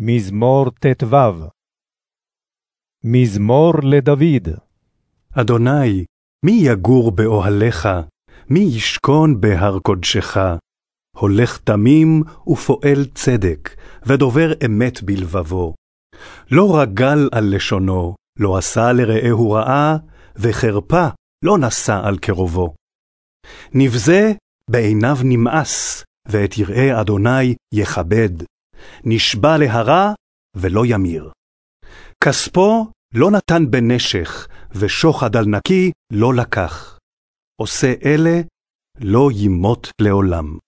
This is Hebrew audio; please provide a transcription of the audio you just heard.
מזמור ט"ו מזמור לדוד. אדוני, מי יגור באוהליך? מי ישכון בהר קודשך? הולך תמים ופועל צדק, ודובר אמת בלבבו. לא רגל על לשונו, לא עשה לרעהו רעה, וחרפה לא נשא על קרובו. נבזה בעיניו נמאס, ואת יראי אדוני יכבד. נשבע להרע ולא ימיר. כספו לא נתן בנשך, ושוחד על נקי לא לקח. עושה אלה לא ימות לעולם.